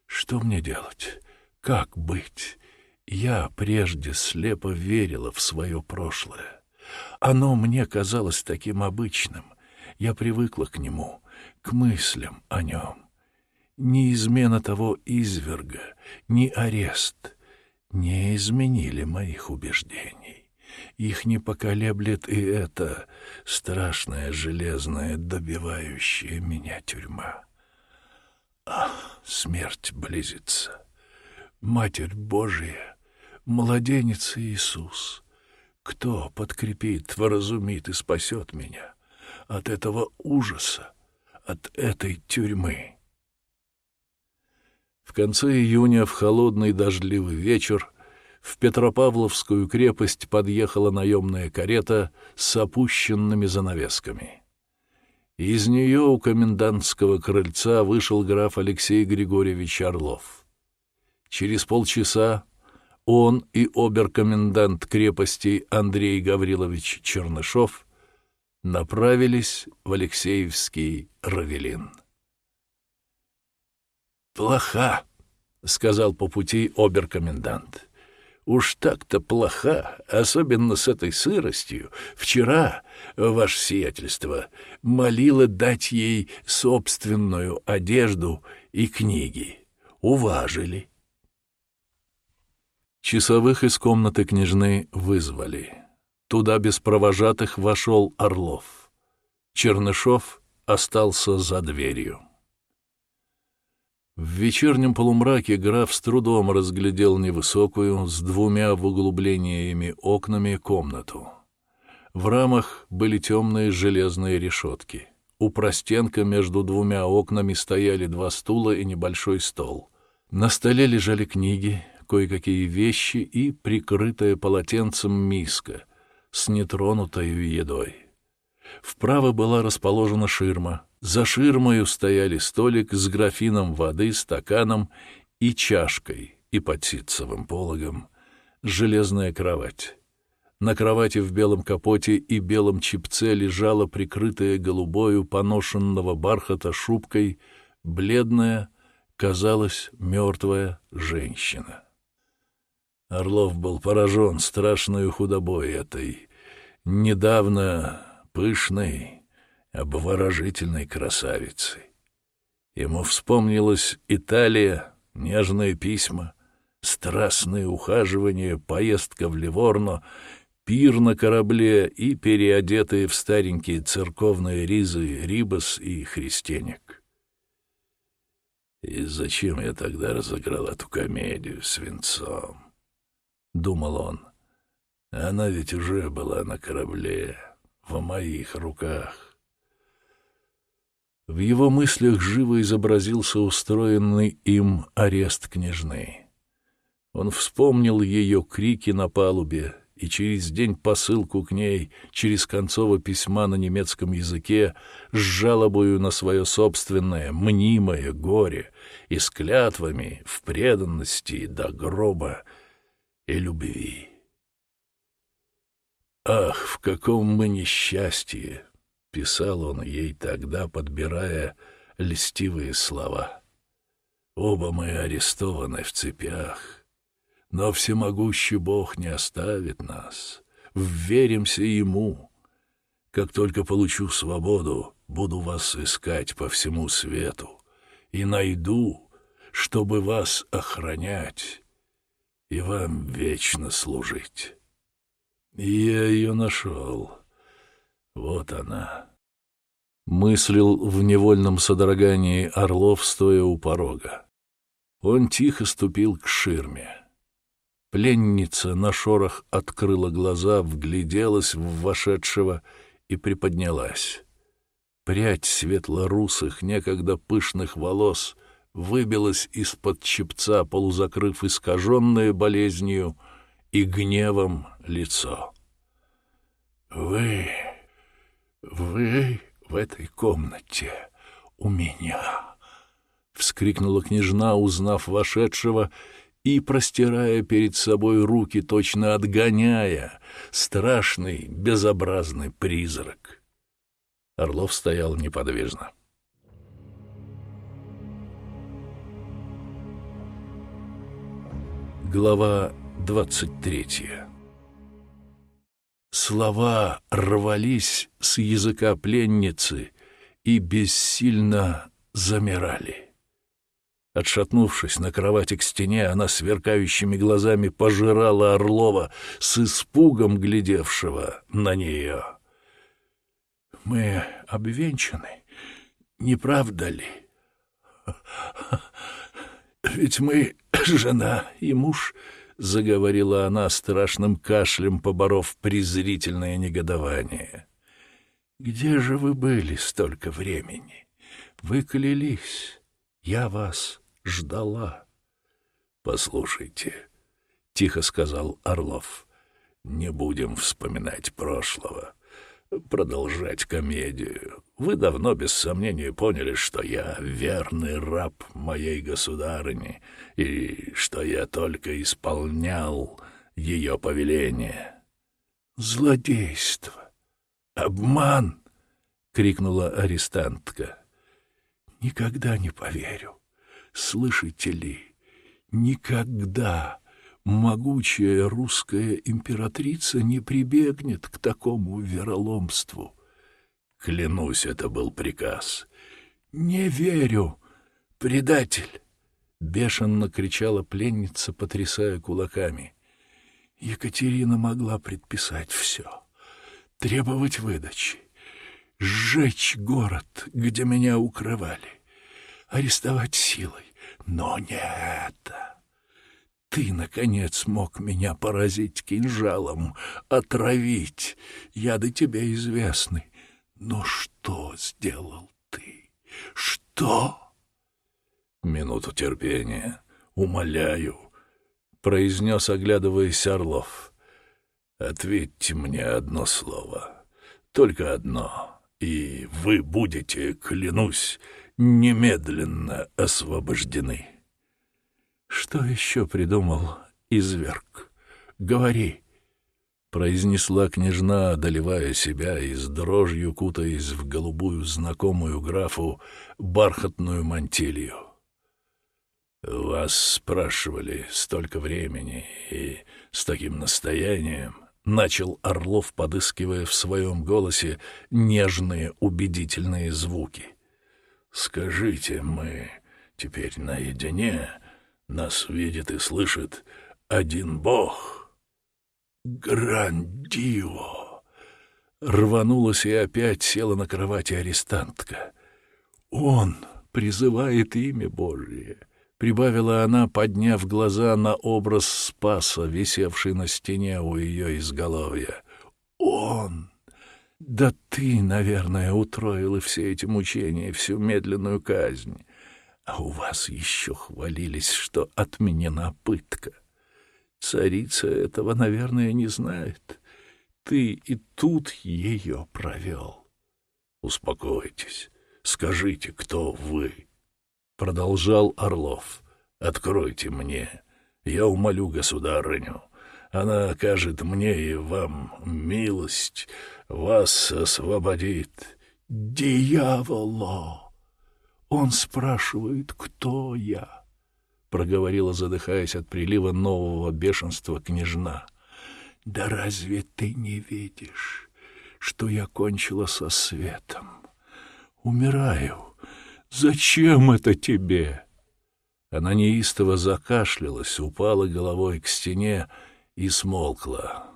«Что мне делать? Как быть? Я прежде слепо верила в свое прошлое. Оно мне казалось таким обычным. Я привыкла к нему, к мыслям о нем. Ни измена того изверга, ни арест не изменили моих убеждений. Их не поколеблет и эта страшная железная, добивающая меня тюрьма. Ах, смерть близится. Матерь Божия, младенец Иисус, кто подкрепит, воразумит и спасет меня от этого ужаса, от этой тюрьмы? В конце июня, в холодный дождливый вечер, в Петропавловскую крепость подъехала наемная карета с опущенными занавесками. Из нее у комендантского крыльца вышел граф Алексей Григорьевич Орлов. Через полчаса он и оберкомендант крепости Андрей Гаврилович Чернышов направились в Алексеевский Равелин. «Плоха», — сказал по пути оберкомендант. Уж так-то плоха, особенно с этой сыростью. Вчера, ваше сиятельство, молила дать ей собственную одежду и книги. Уважили. Часовых из комнаты княжны вызвали. Туда без провожатых вошел Орлов. Чернышов остался за дверью. В вечернем полумраке граф с трудом разглядел невысокую, с двумя в углублениями окнами комнату. В рамах были темные железные решетки. У простенка между двумя окнами стояли два стула и небольшой стол. На столе лежали книги, кое-какие вещи и прикрытая полотенцем миска с нетронутой едой. Вправо была расположена ширма, за ширмою стояли столик с графином воды, стаканом и чашкой, и под ситцевым пологом, железная кровать. На кровати в белом капоте и белом чипце лежала прикрытая голубою поношенного бархата шубкой бледная, казалось, мертвая женщина. Орлов был поражен страшной худобой этой, недавно пышной, обворожительной красавицей. Ему вспомнилась Италия, нежные письма, страстные ухаживания, поездка в Ливорно, пир на корабле и переодетые в старенькие церковные ризы Рибас и Христенек. «И зачем я тогда разыграл эту комедию с венцом?» — думал он. «Она ведь уже была на корабле, в моих руках». В его мыслях живо изобразился устроенный им арест княжны. Он вспомнил ее крики на палубе и через день посылку к ней через концово письма на немецком языке с жалобою на свое собственное мнимое горе и с клятвами в преданности до гроба и любви. Ах, в каком мы несчастье! — писал он ей тогда, подбирая льстивые слова. «Оба мы арестованы в цепях, но всемогущий Бог не оставит нас. Вверимся Ему. Как только получу свободу, буду вас искать по всему свету и найду, чтобы вас охранять и вам вечно служить». Я ее нашел. Вот она. Мыслил в невольном содрогании Орлов, стоя у порога. Он тихо ступил к ширме. Пленница на шорох открыла глаза, вгляделась в вошедшего и приподнялась. Прядь светло-русых, некогда пышных волос выбилась из-под чепца, полузакрыв искаженное болезнью и гневом лицо. «Вы...» «Вы в этой комнате у меня!» — вскрикнула княжна, узнав вошедшего, и, простирая перед собой руки, точно отгоняя страшный, безобразный призрак. Орлов стоял неподвижно. Глава двадцать третья Слова рвались с языка пленницы и бессильно замирали. Отшатнувшись на кровати к стене, она сверкающими глазами пожирала Орлова с испугом глядевшего на нее. «Мы обвенчаны, не правда ли? Ведь мы жена и муж...» — заговорила она страшным кашлем, поборов презрительное негодование. «Где же вы были столько времени? Вы клялись. Я вас ждала». «Послушайте», — тихо сказал Орлов, — «не будем вспоминать прошлого продолжать комедию. Вы давно, без сомнения, поняли, что я верный раб моей государыни и что я только исполнял ее повеление. Злодейство, «Обман!» — крикнула арестантка. «Никогда не поверю. Слышите ли, никогда могучая русская императрица не прибегнет к такому вероломству». Клянусь, это был приказ. «Не верю, предатель!» — бешено кричала пленница, потрясая кулаками. Екатерина могла предписать все. Требовать выдачи, сжечь город, где меня укрывали, арестовать силой. Но не это. Ты, наконец, мог меня поразить кинжалом, отравить. Яды тебе известны. Но что сделал ты? Что? Минуту терпения. Умоляю, произнес, оглядываясь Орлов. Ответьте мне одно слово. Только одно. И вы будете, клянусь, немедленно освобождены. Что еще придумал изверг? Говори. — произнесла княжна, одолевая себя и с дрожью кутаясь в голубую знакомую графу бархатную мантилью. «Вас спрашивали столько времени и с таким настоянием», — начал Орлов, подыскивая в своем голосе нежные убедительные звуки. «Скажите, мы теперь наедине, нас видит и слышит один Бог». Грандио! Рванулась и опять села на кровати арестантка. Он призывает имя Божие. Прибавила она, подняв глаза на образ Спаса, висевший на стене у ее изголовья. Он! Да ты, наверное, утроила все эти мучения, всю медленную казнь. А у вас еще хвалились, что отменена пытка. Царица этого, наверное, не знает. Ты и тут ее провел. Успокойтесь, скажите, кто вы. Продолжал Орлов. Откройте мне. Я умолю государыню. Она окажет мне и вам милость, вас освободит. Дьяволо! Он спрашивает, кто я. — проговорила, задыхаясь от прилива нового бешенства княжна. «Да разве ты не видишь, что я кончила со светом? Умираю. Зачем это тебе?» Она неистово закашлялась, упала головой к стене и смолкла.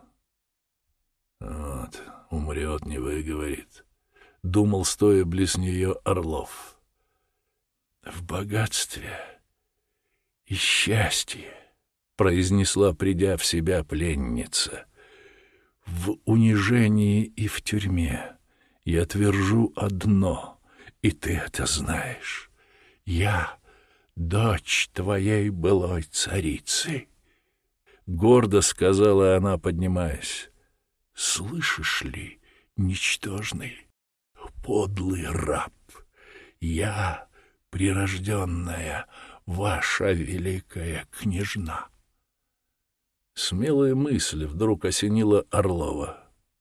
«Вот, умрет, не выговорит», — думал, стоя близ нее Орлов. «В богатстве...» и счастье, — произнесла, придя в себя пленница. В унижении и в тюрьме я твержу одно, и ты это знаешь. Я — дочь твоей былой царицы. Гордо сказала она, поднимаясь. Слышишь ли, ничтожный, подлый раб, я, прирожденная, — ваша великая княжна. Смелая мысль вдруг осенила Орлова.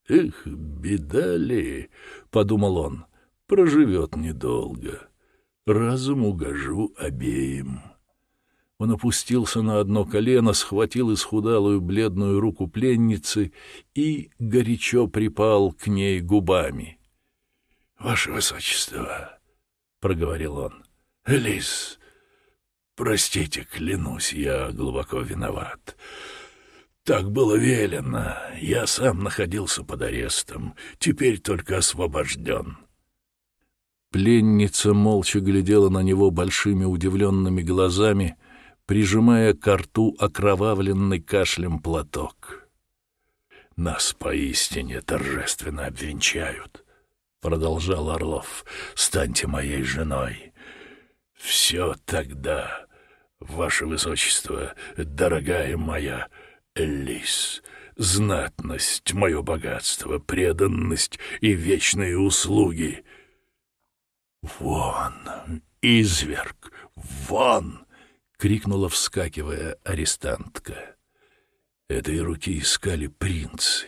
«Эх, беда ли!» — подумал он. «Проживет недолго. Разум угожу обеим». Он опустился на одно колено, схватил исхудалую бледную руку пленницы и горячо припал к ней губами. — Ваше Высочество, — проговорил он, — Лис, Простите, клянусь, я глубоко виноват. Так было велено. Я сам находился под арестом. Теперь только освобожден. Пленница молча глядела на него большими удивленными глазами, прижимая к рту окровавленный кашлем платок. «Нас поистине торжественно обвенчают», — продолжал Орлов. «Станьте моей женой. Все тогда Ваше Высочество, дорогая моя Элис, знатность, мое богатство, преданность и вечные услуги. «Вон, изверг, вон!» — крикнула, вскакивая арестантка. Этой руки искали принцы,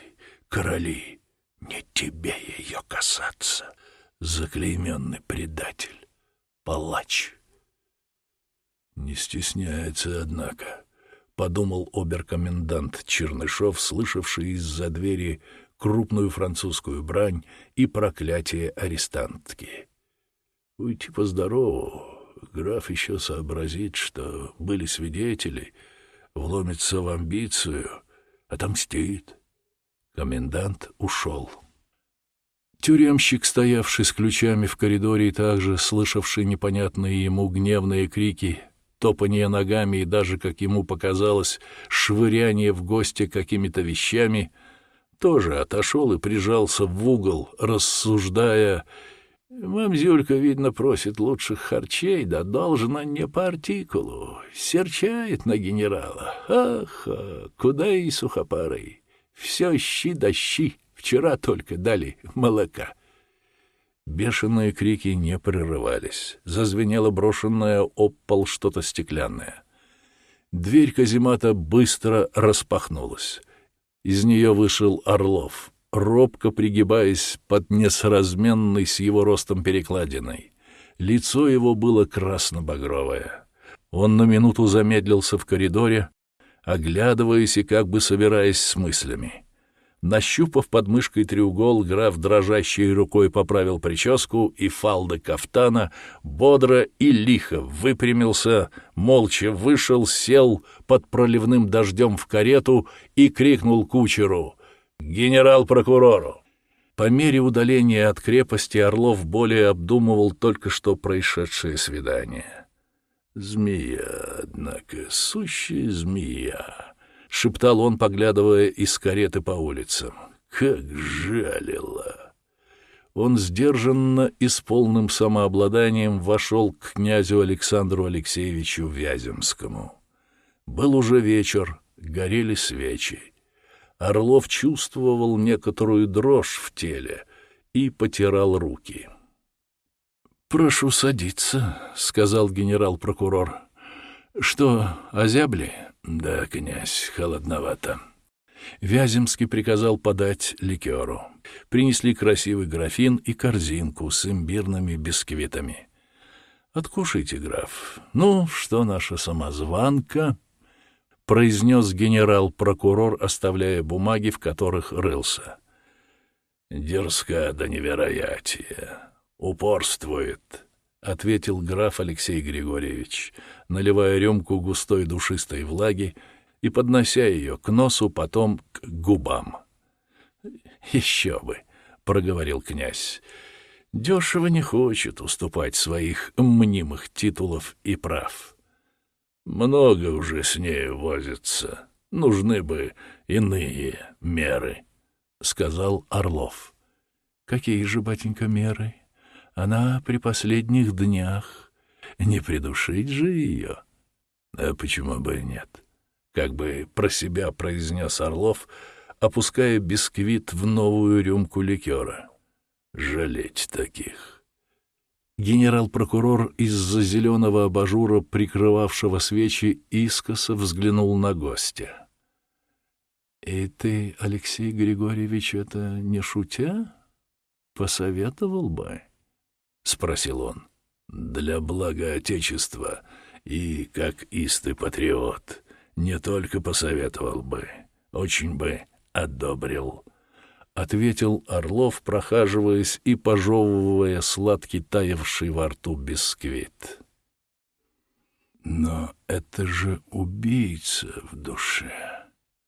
короли, Не тебе ее касаться, заклейменный предатель, палач. Не стесняется, однако, — подумал оберкомендант Чернышов, слышавший из-за двери крупную французскую брань и проклятие арестантки. Уйти по-здорову, граф еще сообразит, что были свидетели, вломится в амбицию, отомстит. Комендант ушел. Тюремщик, стоявший с ключами в коридоре и также слышавший непонятные ему гневные крики, топание ногами и даже, как ему показалось, швыряние в гости какими-то вещами, тоже отошел и прижался в угол, рассуждая Мамзюлька, видно, просит лучших харчей, да должна не по артикулу. Серчает на генерала. Ах, куда и сухопарый. Все щи да щи. Вчера только дали молока. Бешеные крики не прерывались. Зазвенело брошенное об пол что-то стеклянное. Дверь каземата быстро распахнулась. Из нее вышел Орлов, робко пригибаясь под несразменной с его ростом перекладиной. Лицо его было красно-багровое. Он на минуту замедлился в коридоре, оглядываясь и как бы собираясь с мыслями. Нащупав под мышкой треугол, граф дрожащей рукой поправил прическу, и фалды кафтана бодро и лихо выпрямился, молча вышел, сел под проливным дождем в карету и крикнул кучеру «Генерал-прокурору!». По мере удаления от крепости Орлов более обдумывал только что происшедшее свидание. «Змея, однако, сущая змея!» — шептал он, поглядывая из кареты по улицам. «Как жалила!» Он сдержанно и с полным самообладанием вошел к князю Александру Алексеевичу Вяземскому. Был уже вечер, горели свечи. Орлов чувствовал некоторую дрожь в теле и потирал руки. «Прошу садиться», — сказал генерал-прокурор. «Что, озябли?» «Да, князь, холодновато». Вяземский приказал подать ликеру. Принесли красивый графин и корзинку с имбирными бисквитами. «Откушайте, граф. Ну, что наша самозванка?» — произнес генерал-прокурор, оставляя бумаги, в которых рылся. «Дерзка до невероятия. Упорствует — ответил граф Алексей Григорьевич, наливая рюмку густой душистой влаги и поднося ее к носу, потом к губам. «Еще бы!» — проговорил князь. «Дешево не хочет уступать своих мнимых титулов и прав. Много уже с нею возится. Нужны бы иные меры», — сказал Орлов. «Какие же, батенька, меры?» Она при последних днях. Не придушить же ее? А почему бы и нет? Как бы про себя произнес Орлов, опуская бисквит в новую рюмку ликера. Жалеть таких. Генерал-прокурор из-за зеленого абажура, прикрывавшего свечи, искоса взглянул на гостя. — И ты, Алексей Григорьевич, это не шутя? Посоветовал бы? —— спросил он. «Для блага Отечества и, как истый патриот, не только посоветовал бы, очень бы одобрил», — ответил Орлов, прохаживаясь и пожевывая сладкий таявший во рту бисквит. «Но это же убийца в душе»,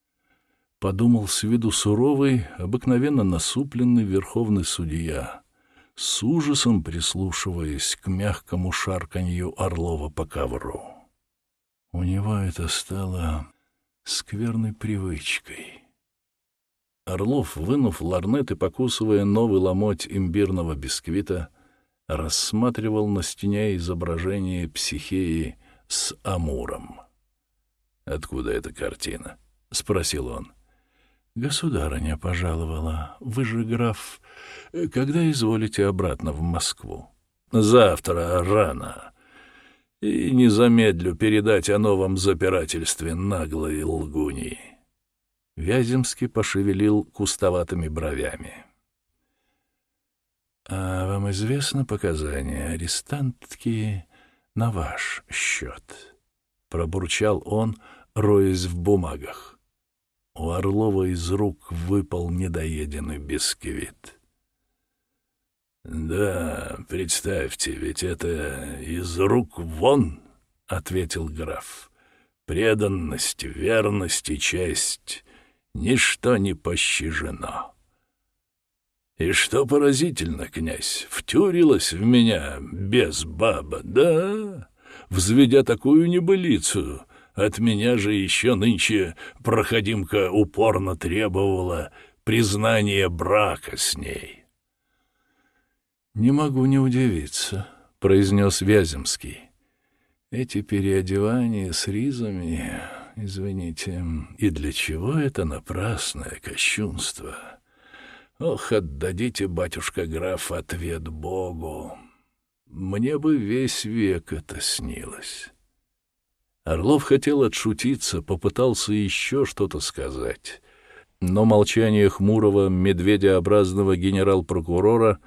— подумал с виду суровый, обыкновенно насупленный верховный судья с ужасом прислушиваясь к мягкому шарканью Орлова по ковру. У него это стало скверной привычкой. Орлов, вынув ларнет и покусывая новый ломоть имбирного бисквита, рассматривал на стене изображение психеи с Амуром. «Откуда эта картина?» — спросил он. «Государыня пожаловала. Вы же, граф, когда изволите обратно в Москву?» «Завтра рано. И не замедлю передать о новом запирательстве наглой лгуни». Вяземский пошевелил кустоватыми бровями. А вам известно показания арестантки на ваш счет? Пробурчал он, роясь в бумагах. У Орлова из рук выпал недоеденный бисквит. «Да, представьте, ведь это из рук вон», — ответил граф. «Преданность, верность и честь — ничто не пощажено». И что поразительно, князь, втюрилась в меня без баба, да, взведя такую небылицу. От меня же еще нынче проходимка упорно требовала признания брака с ней. «Не могу не удивиться», — произнес Вяземский. «Эти переодевания с ризами, извините, и для чего это напрасное кощунство?» Ох, отдадите, батюшка граф, ответ Богу. Мне бы весь век это снилось. Орлов хотел отшутиться, попытался еще что-то сказать. Но молчание хмурого, медведеобразного генерал-прокурора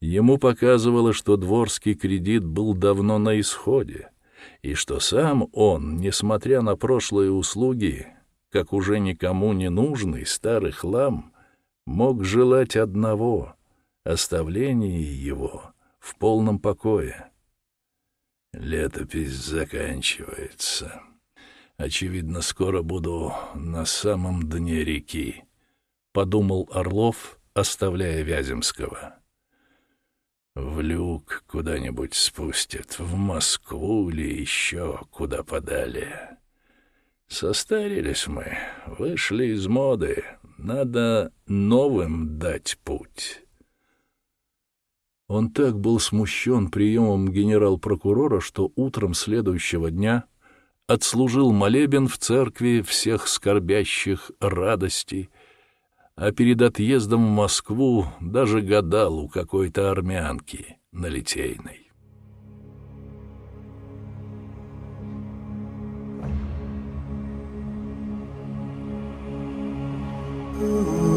ему показывало, что дворский кредит был давно на исходе, и что сам он, несмотря на прошлые услуги, как уже никому не нужный старый хлам, мог желать одного — оставления его в полном покое. Летопись заканчивается. Очевидно, скоро буду на самом дне реки, — подумал Орлов, оставляя Вяземского. В люк куда-нибудь спустят, в Москву или еще куда подали. Состарились мы, вышли из моды, надо новым дать путь. Он так был смущен приемом генерал-прокурора, что утром следующего дня отслужил молебен в церкви всех скорбящих радостей, а перед отъездом в Москву даже гадал у какой-то армянки на Литейной. Ooh.